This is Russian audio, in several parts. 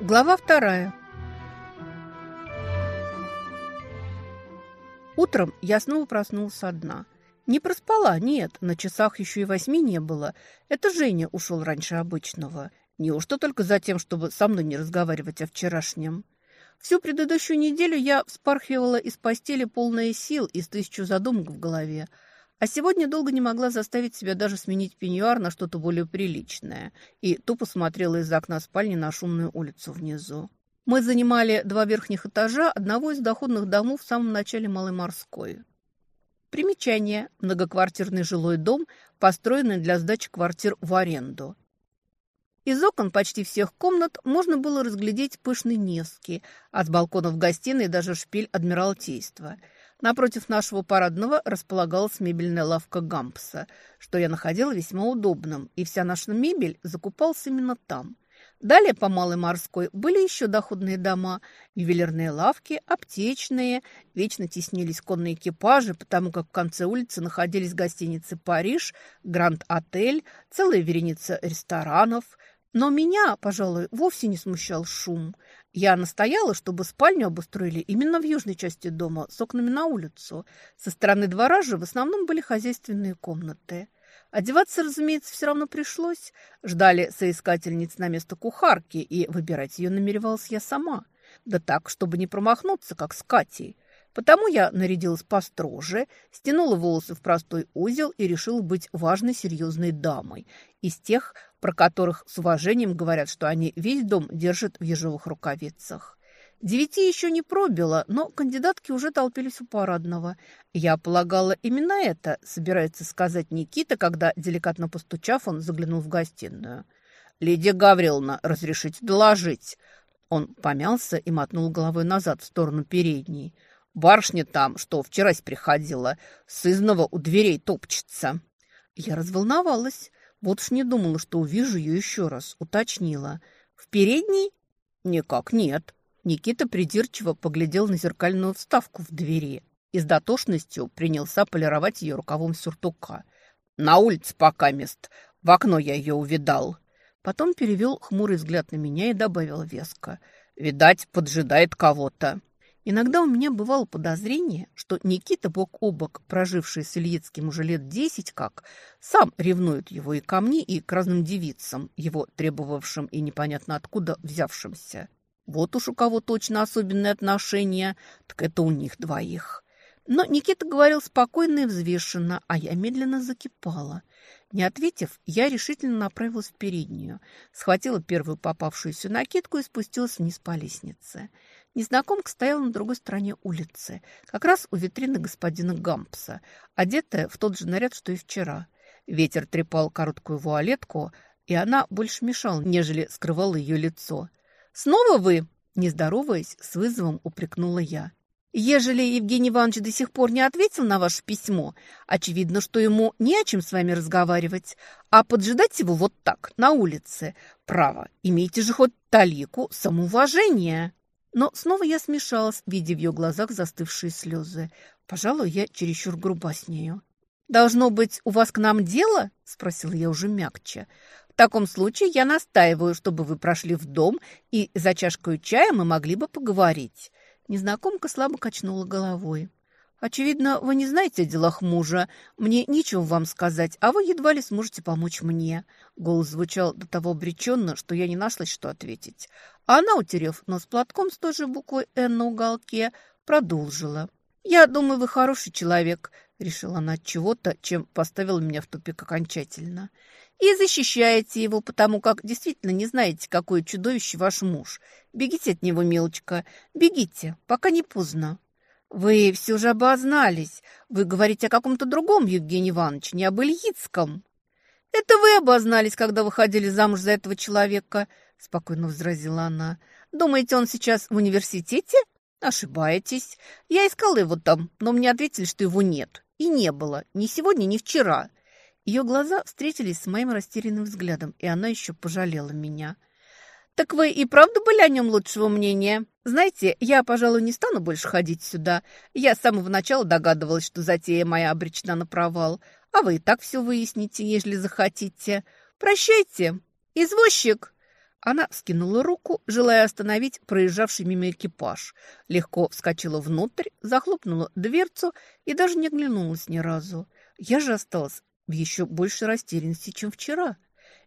Глава вторая. Утром я снова проснулся одна. Не проспала, нет, на часах еще и восьми не было. Это Женя ушел раньше обычного. Неужто только за тем, чтобы со мной не разговаривать о вчерашнем? Всю предыдущую неделю я вспархивала из постели полная сил и с тысячу задумок в голове. А сегодня долго не могла заставить себя даже сменить пеньюар на что-то более приличное. И тупо смотрела из окна спальни на шумную улицу внизу. Мы занимали два верхних этажа одного из доходных домов в самом начале Малой Морской. Примечание. Многоквартирный жилой дом, построенный для сдачи квартир в аренду. Из окон почти всех комнат можно было разглядеть пышный Невский, а с балкона в гостиной даже шпиль Адмиралтейства. Напротив нашего парадного располагалась мебельная лавка Гампса, что я находила весьма удобным, и вся наша мебель закупалась именно там. Далее по Малой Морской были еще доходные дома, ювелирные лавки, аптечные. Вечно теснились конные экипажи, потому как в конце улицы находились гостиницы «Париж», «Гранд-отель», целая вереница ресторанов. Но меня, пожалуй, вовсе не смущал шум. Я настояла, чтобы спальню обустроили именно в южной части дома, с окнами на улицу. Со стороны двора же в основном были хозяйственные комнаты. Одеваться, разумеется, все равно пришлось. Ждали соискательниц на место кухарки, и выбирать ее намеревалась я сама. Да так, чтобы не промахнуться, как с Катей. Потому я нарядилась построже, стянула волосы в простой узел и решила быть важной, серьезной дамой. Из тех, про которых с уважением говорят, что они весь дом держат в ежовых рукавицах. Девяти еще не пробило, но кандидатки уже толпились у парадного. Я полагала, именно это собирается сказать Никита, когда, деликатно постучав, он заглянул в гостиную. «Лидия Гавриловна, разрешите доложить?» Он помялся и мотнул головой назад в сторону передней. «Барышня там, что вчерась приходила, сызнова у дверей топчется». Я разволновалась. Вот уж не думала, что увижу ее еще раз. Уточнила. «В передней?» «Никак нет». Никита придирчиво поглядел на зеркальную вставку в двери и с дотошностью принялся полировать ее рукавом сюртука. «На улице пока мест. В окно я ее увидал». Потом перевел хмурый взгляд на меня и добавил веско. «Видать, поджидает кого-то». Иногда у меня бывало подозрение, что Никита бок о бок, проживший с Ильицким уже лет десять как, сам ревнует его и ко мне, и к разным девицам, его требовавшим и непонятно откуда взявшимся. Вот уж у кого точно особенные отношения, так это у них двоих. Но Никита говорил спокойно и взвешенно, а я медленно закипала. Не ответив, я решительно направилась в переднюю, схватила первую попавшуюся накидку и спустилась вниз по лестнице. Незнакомка стояла на другой стороне улицы, как раз у витрины господина Гампса, одетая в тот же наряд, что и вчера. Ветер трепал короткую вуалетку, и она больше мешала, нежели скрывала ее лицо. «Снова вы?» – не здороваясь, с вызовом упрекнула я. «Ежели Евгений Иванович до сих пор не ответил на ваше письмо, очевидно, что ему не о чем с вами разговаривать, а поджидать его вот так, на улице. Право, имейте же хоть талику самоуважения». Но снова я смешалась, видя в ее глазах застывшие слезы. Пожалуй, я чересчур груба с нею. «Должно быть, у вас к нам дело?» – спросила я уже мягче. В таком случае я настаиваю, чтобы вы прошли в дом, и за чашкой чая мы могли бы поговорить». Незнакомка слабо качнула головой. «Очевидно, вы не знаете о делах мужа. Мне нечего вам сказать, а вы едва ли сможете помочь мне». Голос звучал до того обреченно, что я не нашлась, что ответить. А она, утерев нос платком с той же буквой «Н» на уголке, продолжила. «Я думаю, вы хороший человек», — решила она от чего-то, чем поставила меня в тупик окончательно и защищаете его, потому как действительно не знаете, какое чудовище ваш муж. Бегите от него, мелочка, бегите, пока не поздно». «Вы все же обознались. Вы говорите о каком-то другом Евгении Ивановиче, не об Ильицком». «Это вы обознались, когда выходили замуж за этого человека», — спокойно возразила она. «Думаете, он сейчас в университете? Ошибаетесь. Я искала его там, но мне ответили, что его нет. И не было. Ни сегодня, ни вчера. Ее глаза встретились с моим растерянным взглядом, и она еще пожалела меня. «Так вы и правда были о нем лучшего мнения? Знаете, я, пожалуй, не стану больше ходить сюда. Я с самого начала догадывалась, что затея моя обречена на провал. А вы и так все выясните, ежели захотите. Прощайте. Извозчик!» Она скинула руку, желая остановить проезжавший мимо экипаж. Легко вскочила внутрь, захлопнула дверцу и даже не оглянулась ни разу. Я же осталась в еще большей растерянности, чем вчера.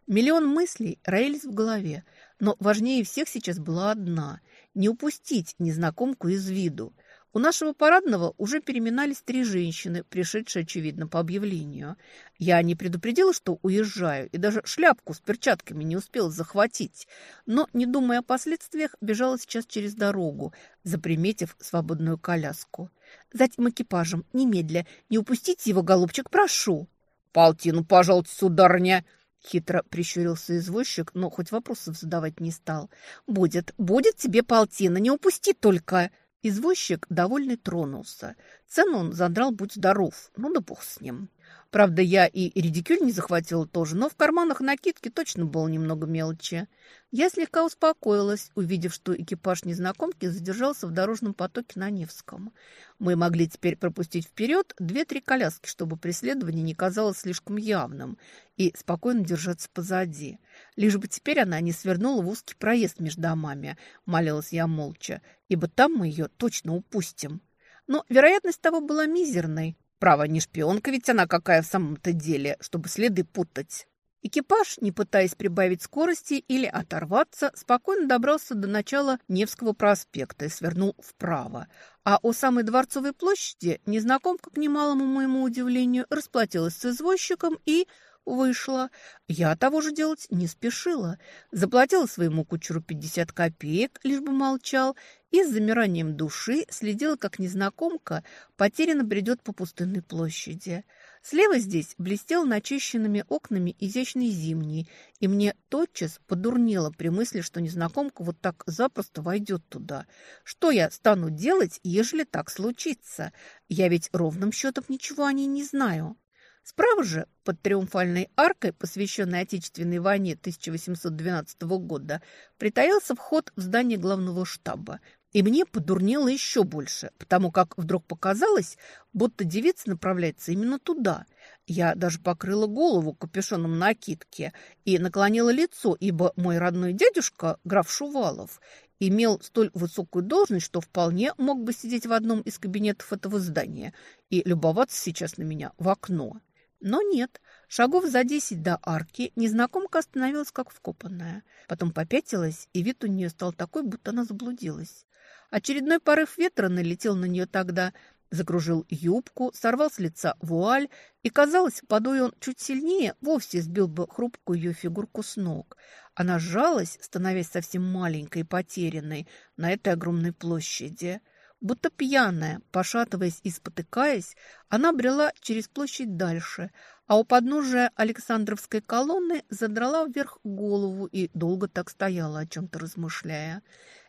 Миллион мыслей роились в голове, но важнее всех сейчас была одна – не упустить незнакомку из виду. У нашего парадного уже переминались три женщины, пришедшие, очевидно, по объявлению. Я не предупредила, что уезжаю, и даже шляпку с перчатками не успела захватить. Но, не думая о последствиях, бежала сейчас через дорогу, заприметив свободную коляску. «Затем экипажем, немедля, не упустите его, голубчик, прошу!» «Полтину, пожалуйста, сударыня!» Хитро прищурился извозчик, но хоть вопросов задавать не стал. «Будет, будет тебе полтина, не упусти только!» Извозчик довольный тронулся. Цену он задрал, будь здоров. Ну да бог с ним. Правда, я и редикюль не захватила тоже, но в карманах накидки точно было немного мелочи. Я слегка успокоилась, увидев, что экипаж незнакомки задержался в дорожном потоке на Невском. Мы могли теперь пропустить вперед две-три коляски, чтобы преследование не казалось слишком явным, и спокойно держаться позади. Лишь бы теперь она не свернула в узкий проезд между домами, молилась я молча, ибо там мы ее точно упустим. Но вероятность того была мизерной. Право, не шпионка ведь она какая в самом-то деле, чтобы следы путать. Экипаж, не пытаясь прибавить скорости или оторваться, спокойно добрался до начала Невского проспекта и свернул вправо. А у самой Дворцовой площади незнакомка, к немалому моему удивлению, расплатилась с извозчиком и Вышла. Я того же делать не спешила. Заплатила своему кучеру 50 копеек, лишь бы молчал, и с замиранием души следила, как незнакомка потерянно бредет по пустынной площади. Слева здесь блестел начищенными окнами изящный зимний, и мне тотчас подурнело при мысли, что незнакомка вот так запросто войдет туда. Что я стану делать, ежели так случится? Я ведь ровным счетом ничего о ней не знаю. Справа же, под триумфальной аркой, посвященной Отечественной войне 1812 года, притаился вход в здание главного штаба. И мне подурнело еще больше, потому как вдруг показалось, будто девица направляется именно туда. Я даже покрыла голову капюшоном накидки и наклонила лицо, ибо мой родной дядюшка, граф Шувалов, имел столь высокую должность, что вполне мог бы сидеть в одном из кабинетов этого здания и любоваться сейчас на меня в окно. Но нет, шагов за десять до арки незнакомка остановилась как вкопанная. Потом попятилась, и вид у нее стал такой, будто она заблудилась. Очередной порыв ветра налетел на нее тогда, закружил юбку, сорвал с лица вуаль, и, казалось, подуй он чуть сильнее, вовсе сбил бы хрупкую ее фигурку с ног. Она сжалась, становясь совсем маленькой и потерянной на этой огромной площади – Будто пьяная, пошатываясь и спотыкаясь, она брела через площадь дальше, а у подножия Александровской колонны задрала вверх голову и долго так стояла, о чем-то размышляя.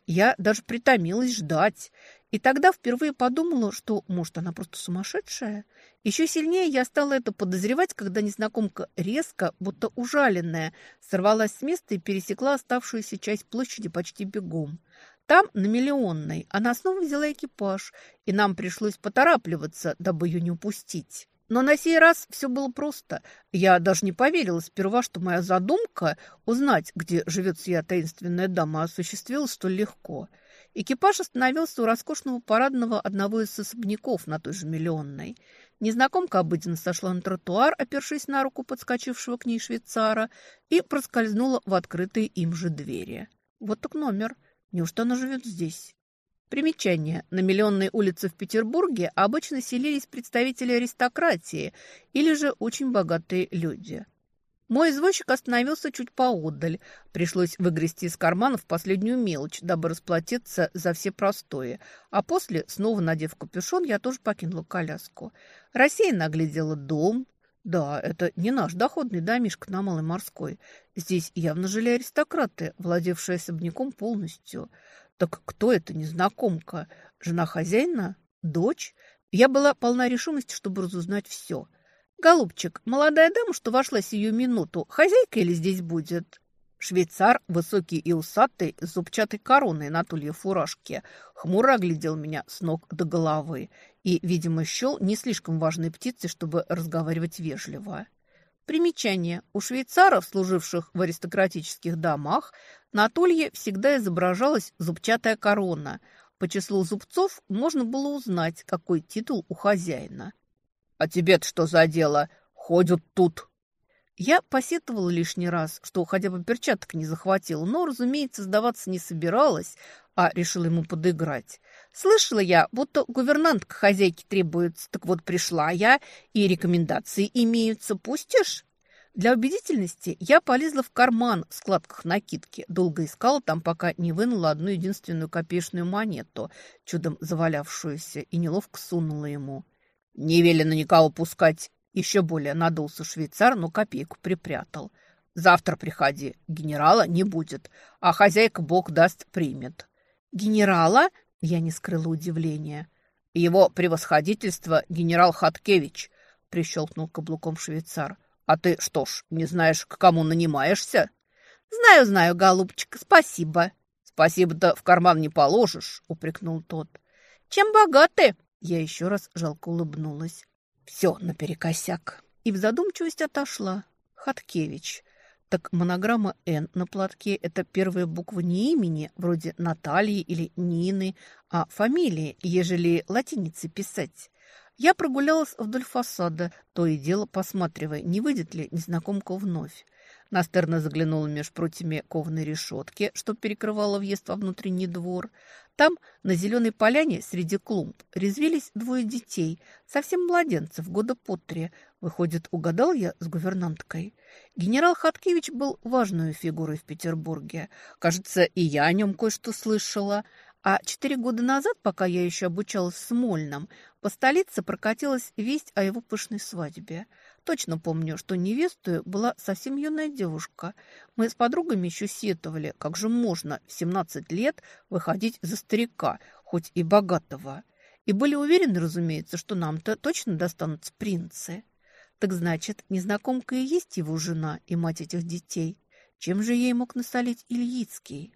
Я даже притомилась ждать. И тогда впервые подумала, что, может, она просто сумасшедшая. Еще сильнее я стала это подозревать, когда незнакомка резко, будто ужаленная, сорвалась с места и пересекла оставшуюся часть площади почти бегом. Там, на Миллионной, она снова взяла экипаж, и нам пришлось поторапливаться, дабы ее не упустить. Но на сей раз все было просто. Я даже не поверила сперва, что моя задумка узнать, где живет сия таинственная дама, осуществилась столь легко. Экипаж остановился у роскошного парадного одного из особняков на той же Миллионной. Незнакомка обыденно сошла на тротуар, опершись на руку подскочившего к ней швейцара, и проскользнула в открытые им же двери. Вот так номер. Неужто она живет здесь? Примечание. На миллионной улице в Петербурге обычно селились представители аристократии или же очень богатые люди. Мой извозчик остановился чуть поодаль. Пришлось выгрести из карманов последнюю мелочь, дабы расплатиться за все простое. А после, снова надев капюшон, я тоже покинула коляску. Рассеянно оглядела дом, да, это не наш доходный домишко на Малой Морской. Здесь явно жили аристократы, владевшие особняком полностью. Так кто это незнакомка? Жена хозяина? Дочь? Я была полна решимости, чтобы разузнать все. «Голубчик, молодая дама, что вошла сию минуту, хозяйка или здесь будет?» Швейцар, высокий и усатый, с зубчатой короной на тулье фуражке, хмуро оглядел меня с ног до головы и, видимо, счел не слишком важной птицей, чтобы разговаривать вежливо. Примечание. У швейцаров, служивших в аристократических домах, на тулье всегда изображалась зубчатая корона. По числу зубцов можно было узнать, какой титул у хозяина. «А тебе-то что за дело? Ходят тут!» Я посетовала лишний раз, что хотя бы перчаток не захватила, но, разумеется, сдаваться не собиралась, а решила ему подыграть. Слышала я, будто гувернантка хозяйки требуется, так вот пришла я, и рекомендации имеются, пустишь? Для убедительности я полезла в карман в складках накидки, долго искала там, пока не вынула одну единственную копеечную монету, чудом завалявшуюся, и неловко сунула ему. «Не велено никого пускать!» Еще более надулся швейцар, но копейку припрятал. «Завтра приходи, генерала не будет, а хозяйка бог даст примет». «Генерала?» – я не скрыла удивления. «Его превосходительство генерал Хаткевич», – прищелкнул каблуком швейцар. «А ты что ж, не знаешь, к кому нанимаешься?» «Знаю, знаю, голубчик, спасибо». «Спасибо-то в карман не положишь», – упрекнул тот. «Чем богаты?» Я еще раз жалко улыбнулась. Все наперекосяк. И в задумчивость отошла. Хаткевич. Так монограмма «Н» на платке – это первая буква не имени, вроде Натальи или Нины, а фамилии, ежели латиницей писать. Я прогулялась вдоль фасада, то и дело посматривая, не выйдет ли незнакомка вновь. Настерно заглянула меж прутьями кованой решетки, что перекрывало въезд во внутренний двор. Там, на зеленой поляне, среди клумб, резвились двое детей, совсем младенцев, года по три. Выходит, угадал я с гувернанткой. Генерал Хаткевич был важной фигурой в Петербурге. Кажется, и я о нем кое-что слышала. А четыре года назад, пока я еще обучалась в Смольном, по столице прокатилась весть о его пышной свадьбе. Точно помню, что невестой была совсем юная девушка. Мы с подругами еще сетовали, как же можно в 17 лет выходить за старика, хоть и богатого. И были уверены, разумеется, что нам-то точно достанутся принцы. Так значит, незнакомка и есть его жена и мать этих детей. Чем же ей мог насолить Ильицкий?